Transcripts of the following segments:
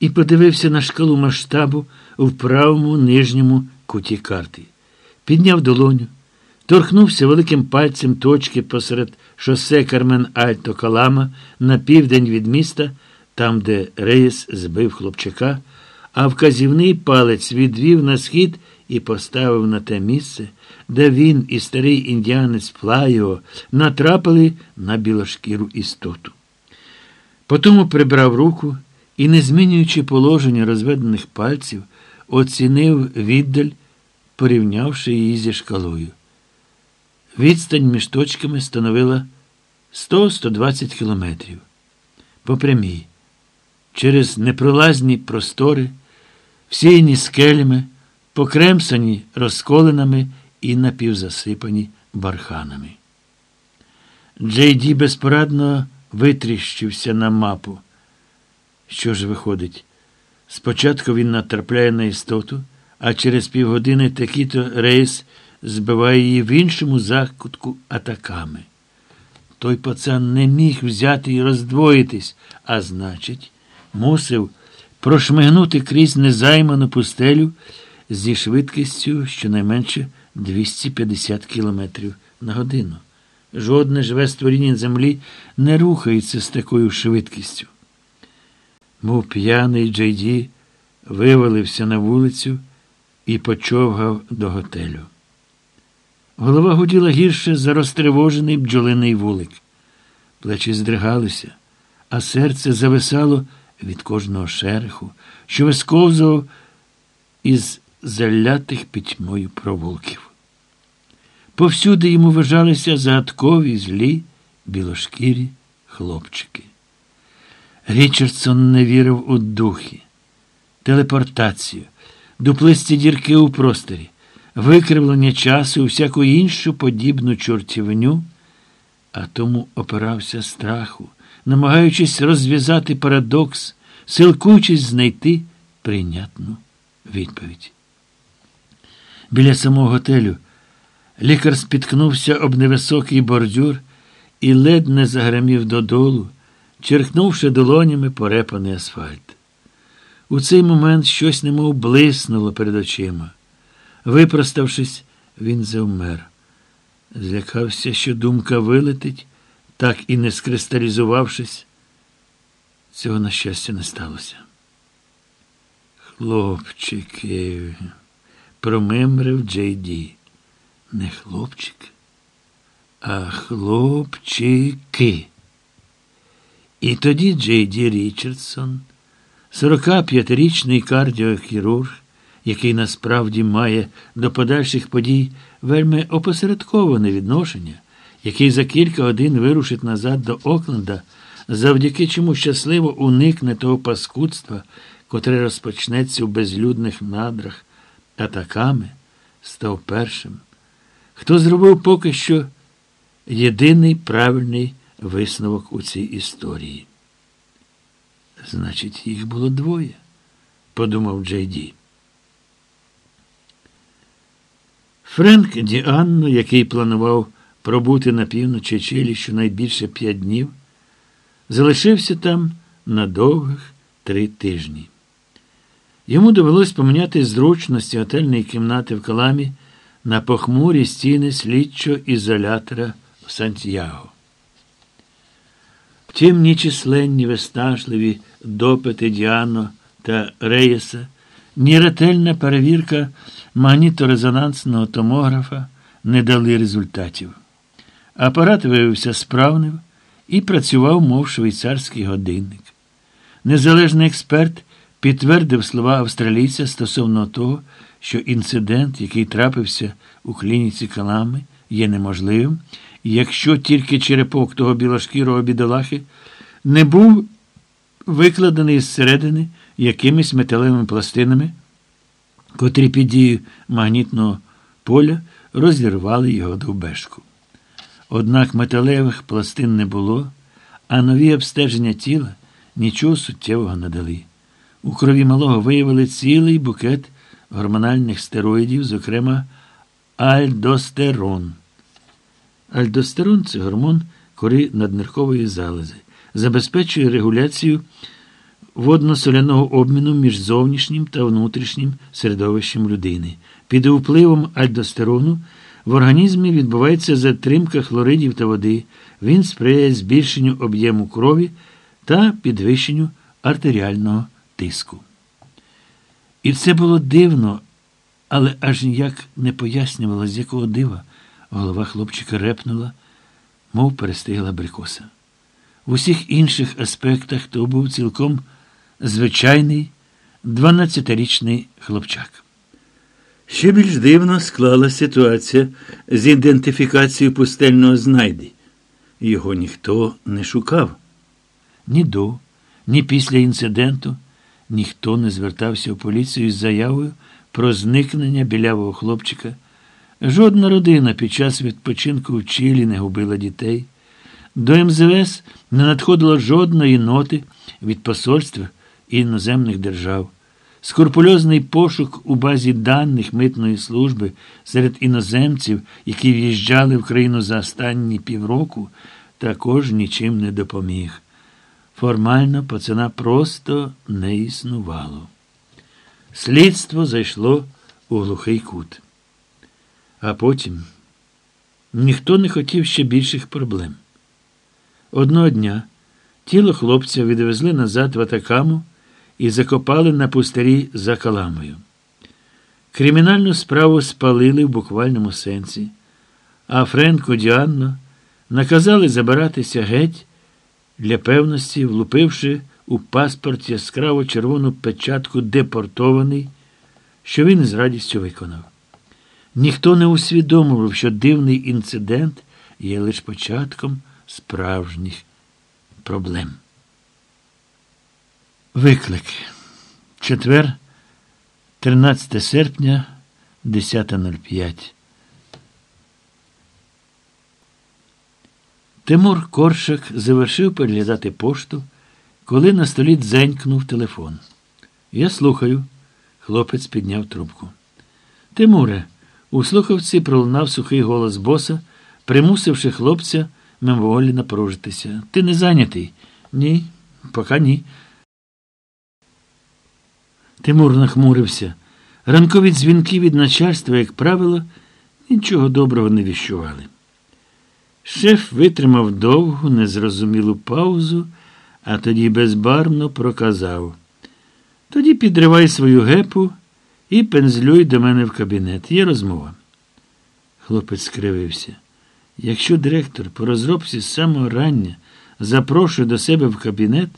і подивився на шкалу масштабу в правому нижньому куті карти. Підняв долоню, торкнувся великим пальцем точки посеред шосе Кармен Альто Калама на південь від міста, там, де рейс збив хлопчака, а вказівний палець відвів на схід і поставив на те місце, де він і старий індіанець Флайо натрапили на білошкіру істоту. Потому прибрав руку і, не змінюючи положення розведених пальців, оцінив віддаль, порівнявши її зі шкалою. Відстань між точками становила 100-120 кілометрів. По прямій, через непролазні простори, всіяні скелями, покремсані розколинами і напівзасипані барханами. Джей Ді безпорадно витріщився на мапу. Що ж виходить? Спочатку він натрапляє на істоту, а через півгодини такий-то рейс збиває її в іншому закутку атаками. Той пацан не міг взяти і роздвоїтись, а значить, мусив прошмигнути крізь незайману пустелю зі швидкістю щонайменше 250 км на годину. Жодне живе створіння землі не рухається з такою швидкістю. Мов п'яний Джейді вивалився на вулицю і почовгав до готелю. Голова гуділа гірше за розтривожений бджолиний вулик. Плечі здригалися, а серце зависало від кожного шереху, що висковзував із залятих пітьмою провулків. Повсюди йому вважалися загадкові злі білошкірі хлопчики. Річардсон не вірив у духи, телепортацію, дуплисті дірки у просторі, викривлення часу і всяку іншу подібну чортівню, а тому опирався страху, намагаючись розв'язати парадокс, силкуючись знайти прийнятну відповідь. Біля самого готелю лікар спіткнувся об невисокий бордюр і ледь не загремів додолу черкнувши долонями порепаний асфальт. У цей момент щось немов блиснуло перед очима. Випроставшись, він завмер. Злякався, що думка вилетить, так і не скристалізувавшись. Цього, на щастя, не сталося. Хлопчики, промимрив Джей Ді. Не хлопчик, а хлопчики. І тоді Джей Ді Річардсон, 45-річний кардіохірург, який насправді має до подальших подій вельми опосередковане відношення, який за кілька годин вирушить назад до Окленда, завдяки чому щасливо уникне того паскудства, котре розпочнеться в безлюдних надрах атаками, став першим, хто зробив поки що єдиний правильний висновок у цій історії. Значить, їх було двоє, подумав Джей Ді. Френк Діанно, який планував пробути на півночі Чилі щонайбільше п'ять днів, залишився там на довгих три тижні. Йому довелось поміняти зручності готельної кімнати в Каламі на похмурі стіни слідчого ізолятора в Сантьяго. Втім, ні численні виснажливі допити Діано та Реєса, ні ретельна перевірка магніторезонансного томографа не дали результатів. Апарат виявився справним і працював, мов швейцарський годинник. Незалежний експерт підтвердив слова австралійця стосовно того, що інцидент, який трапився у клініці Калами, є неможливим якщо тільки черепок того білошкірого бідолахи не був викладений зсередини якимись металевими пластинами, котрі під дією магнітного поля розірвали його довбешку. Однак металевих пластин не було, а нові обстеження тіла нічого суттєвого не дали. У крові малого виявили цілий букет гормональних стероїдів, зокрема альдостерон. Альдостерон це гормон кори надниркової залози, забезпечує регуляцію водно-соляного обміну між зовнішнім та внутрішнім середовищем людини. Під впливом альдостерону в організмі відбувається затримка хлоридів та води. Він сприяє збільшенню об'єму крові та підвищенню артеріального тиску. І це було дивно, але аж ніяк не пояснювало, з якого дива голова хлопчика репнула, мов перестигла брикоса. В усіх інших аспектах то був цілком звичайний 12-річний хлопчак. Ще більш дивно склала ситуація з ідентифікацією пустельного знайди. Його ніхто не шукав. Ні до, ні після інциденту ніхто не звертався в поліцію з заявою про зникнення білявого хлопчика. Жодна родина під час відпочинку в Чилі не губила дітей. До МЗС не надходило жодної ноти від посольств і іноземних держав. Скорпульозний пошук у базі даних митної служби серед іноземців, які в'їжджали в країну за останні півроку, також нічим не допоміг. Формально пацана просто не існувало. Слідство зайшло у глухий кут. А потім ніхто не хотів ще більших проблем. Одного дня тіло хлопця відвезли назад в Атакаму і закопали на пустирі за Каламою. Кримінальну справу спалили в буквальному сенсі, а Френко Діанно наказали забиратися геть для певності, влупивши у паспорт яскраво червону печатку депортований, що він з радістю виконав. Ніхто не усвідомив, що дивний інцидент є лише початком справжніх проблем. Виклик. Четвер, 13 серпня, 10.05. Тимур Коршак завершив переглядати пошту, коли на столі дзенькнув телефон. Я слухаю. Хлопець підняв трубку. Тимуре, у слухавці пролунав сухий голос боса, примусивши хлопця мимоволі напружитися. Ти не зайнятий? Ні, поки ні. Тимур нахмурився. Ранкові дзвінки від начальства, як правило, нічого доброго не віщували. Шеф витримав довгу, незрозумілу паузу, а тоді безбарно проказав. Тоді підривай свою гепу і пензлюй до мене в кабінет. Є розмова. Хлопець скривився. Якщо директор по розробці з самого рання запрошує до себе в кабінет,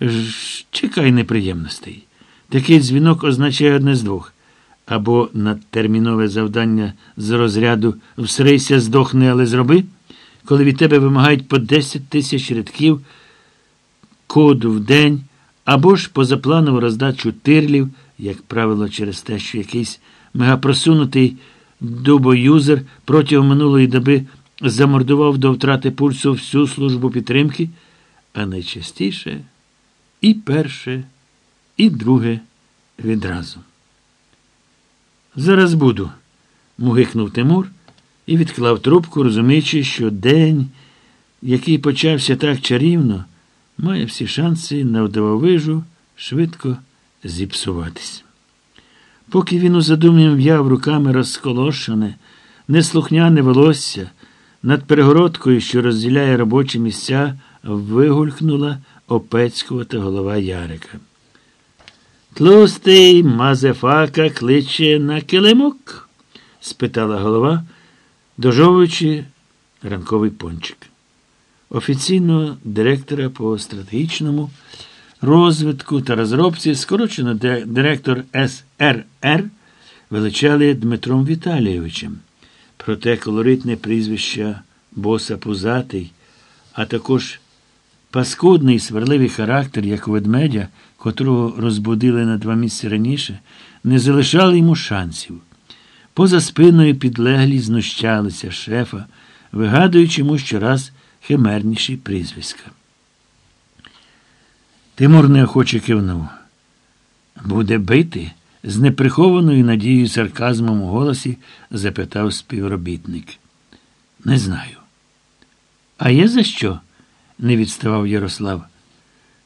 ж чекай неприємностей. Такий дзвінок означає одне з двох. Або надтермінове завдання з розряду всрейся, здохни, але зроби, коли від тебе вимагають по 10 тисяч рядків коду в день, або ж позапланову роздачу тирлів, як правило, через те, що якийсь мегапросунутий дубоюзер протягом минулої доби замордував до втрати пульсу всю службу підтримки, а найчастіше і перше, і друге відразу. Зараз буду, мугикнув Тимур і відклав трубку, розуміючи, що день, який почався так чарівно, має всі шанси на вдововижу швидко зіпсуватись. Поки він у задумі в'яв руками розколошене, неслухняне волосся, над перегородкою, що розділяє робочі місця, вигулькнула опецькувата голова Ярика. Тлустий мазефака кличе на килимок? спитала голова, дожовуючи ранковий пончик. Офіційно директора по стратегічному розвитку та розробці, скорочено директор СРР, величали Дмитром Віталійовичем. Проте колоритне прізвище боса Пузатий, а також паскудний сварливий характер, як у ведмедя, котрого розбудили на два місяці раніше, не залишали йому шансів. Поза спиною підлеглі знущалися шефа, вигадуючи йому щораз химерніші прізвиська. Тимур неохоче кивнув. Буде бити? з неприхованою надією сарказмом у голосі запитав співробітник. Не знаю. А є за що? не відставав Ярослав.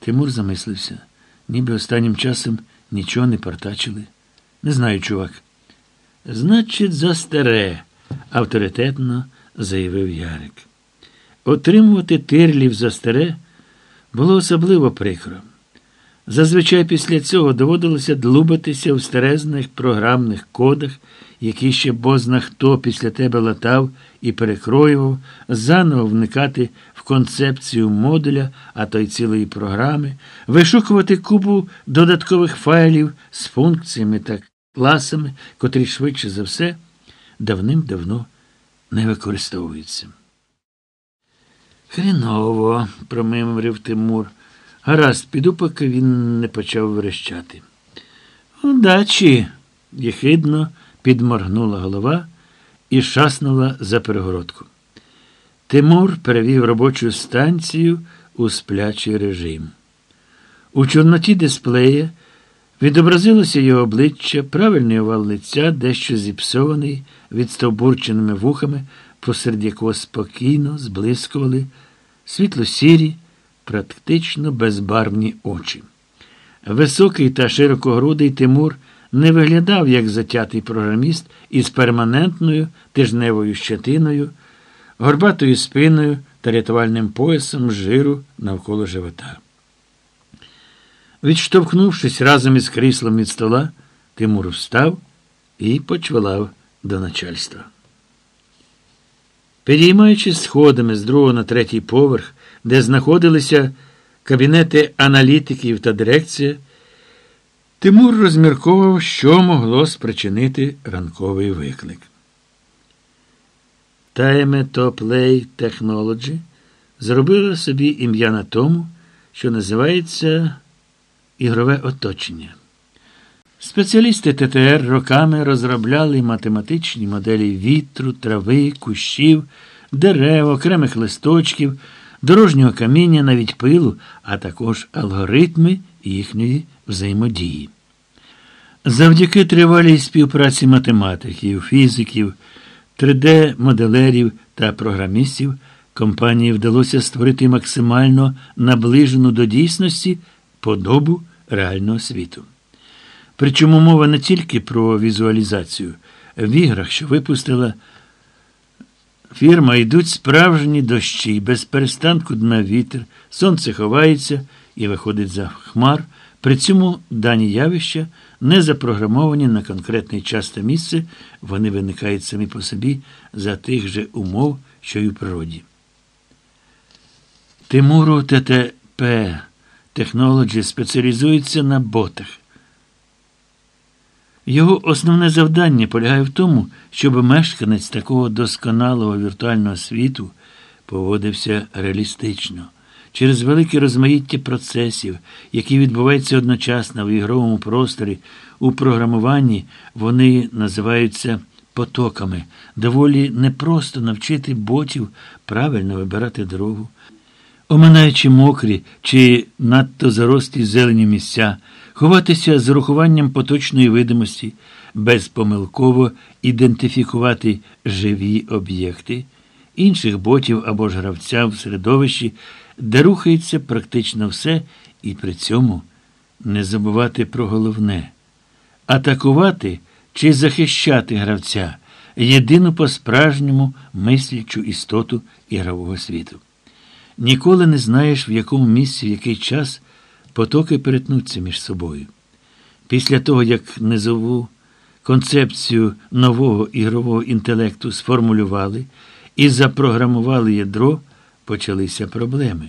Тимур замислився. ніби останнім часом нічого не партачили. Не знаю, чувак. Значить, за старе, авторитетно заявив Ярик. Отримувати тирлів за старе було особливо прикро. Зазвичай після цього доводилося длубатися в старезних програмних кодах, які ще бозна хто після тебе латав і перекроював, заново вникати в концепцію модуля, а то й цілої програми, вишукувати купу додаткових файлів з функціями та класами, котрі швидше за все давним-давно не використовуються. Хріново, промимрив Тимур. Гаразд, піду, поки він не почав верещати. Удачі, єхидно підморгнула голова і шаснула за перегородку. Тимур перевів робочу станцію у сплячий режим. У чорноті дисплея відобразилося його обличчя, правильний овал лиця, дещо зіпсований, відстовбурченими вухами, посеред якого спокійно зблискували світло-сірі, практично безбарвні очі. Високий та широкогрудий Тимур не виглядав як затятий програміст із перманентною тижневою щетиною, горбатою спиною та рятувальним поясом жиру навколо живота. Відштовхнувшись разом із кріслом від стола, Тимур встав і почвалав до начальства. Підіймаючись сходами з другого на третій поверх, де знаходилися кабінети аналітиків та дирекція, Тимур розмірковував, що могло спричинити ранковий виклик. Play Technology зробила собі ім'я на тому, що називається ігрове оточення. Спеціалісти ТТР роками розробляли математичні моделі вітру, трави, кущів, дерев, окремих листочків, дорожнього каміння, навіть пилу, а також алгоритми їхньої взаємодії. Завдяки тривалій співпраці математиків, фізиків, 3D-моделерів та програмістів компанії вдалося створити максимально наближену до дійсності подобу реального світу. Причому мова не тільки про візуалізацію. В іграх, що випустила фірма, йдуть справжні дощі, без перестанку дна вітер, сонце ховається і виходить за хмар. При цьому дані явища не запрограмовані на конкретний час та місце, вони виникають самі по собі за тих же умов, що й у природі. Тимуру ТТП Technology спеціалізується на ботах. Його основне завдання полягає в тому, щоб мешканець такого досконалого віртуального світу поводився реалістично. Через велике розмаїття процесів, які відбуваються одночасно в ігровому просторі, у програмуванні вони називаються потоками. Доволі непросто навчити ботів правильно вибирати дорогу, оминаючи мокрі чи надто зарості зелені місця, ховатися з урахуванням поточної видимості, безпомилково ідентифікувати живі об'єкти, інших ботів або ж гравця в середовищі де рухається практично все, і при цьому не забувати про головне атакувати чи захищати гравця, єдину по-справжньому мислячу істоту ігрового світу. Ніколи не знаєш, в якому місці, в який час потоки перетнуться між собою. Після того, як низову концепцію нового ігрового інтелекту сформулювали і запрограмували ядро почалися проблеми.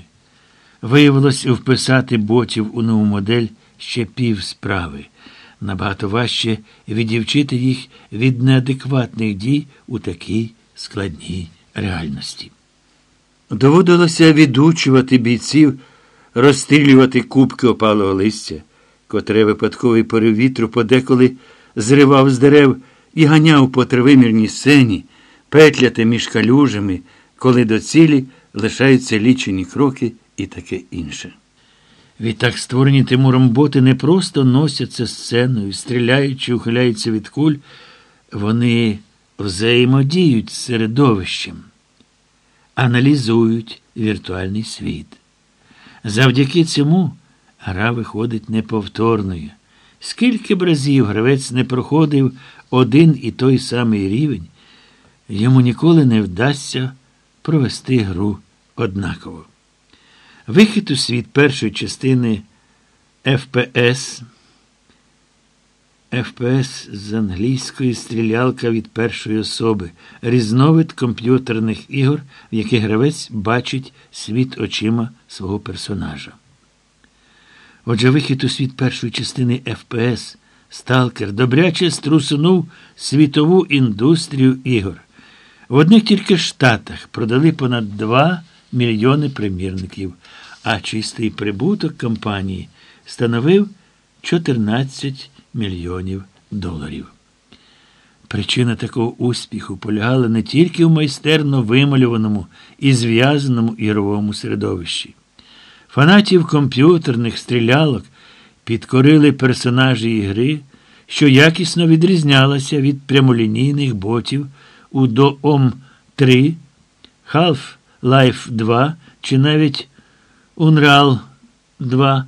Виявилось вписати ботів у нову модель ще пів справи. Набагато важче відівчити їх від неадекватних дій у такій складній реальності. Доводилося відучувати бійців, розстрілювати кубки опалого листя, котре випадковий порив вітру подеколи зривав з дерев і ганяв по тривимірній сцені, петляти між калюжами, коли до цілі лишаються лічені кроки і таке інше. Відтак створені Тимуром боти не просто носяться сценою, стріляючи, ухиляються від куль, вони взаємодіють з середовищем, аналізують віртуальний світ. Завдяки цьому Гра виходить неповторною. Скільки б разів гравець не проходив один і той самий рівень, йому ніколи не вдасться провести гру однаково. Вихід у світ першої частини ФПС. ФПС з англійської стрілялка від першої особи, різновид комп'ютерних ігор, в яких гравець бачить світ очима свого персонажа. Отже, вихід у світ першої частини ФПС Сталкер добряче струсунув світову індустрію ігор. В одних тільки Штатах продали понад 2 мільйони примірників, а чистий прибуток компанії становив 14 мільйонів доларів. Причина такого успіху полягала не тільки в майстерно вималюваному і зв'язаному ігровому середовищі. Фанатів комп'ютерних стрілялок підкорили персонажі ігри, що якісно відрізнялася від прямолінійних ботів у Doom 3, Half-Life 2 чи навіть Unreal 2